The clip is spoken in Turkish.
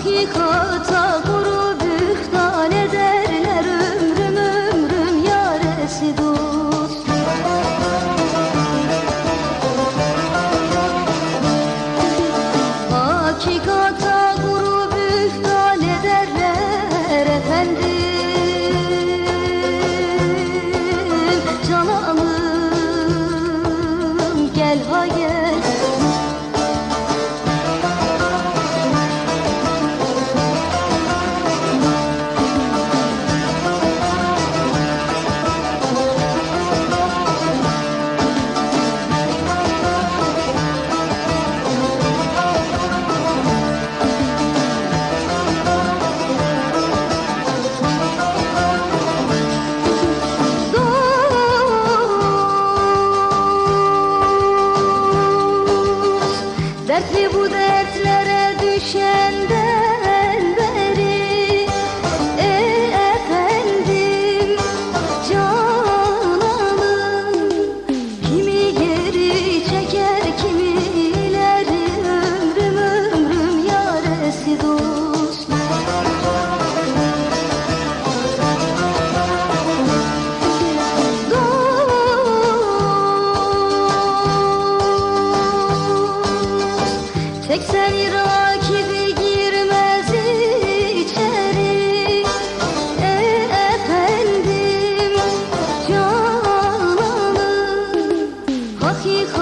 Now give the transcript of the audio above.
hakikata kuru bühtan ederler ömrüm ömrüm yaresi dost Hakikata kuru bühtan ederler efendim. Canalım gel hayır. Dertli bu dertlere düşen Tek sen rakibi girmez içeri. E efendim cananım hakikat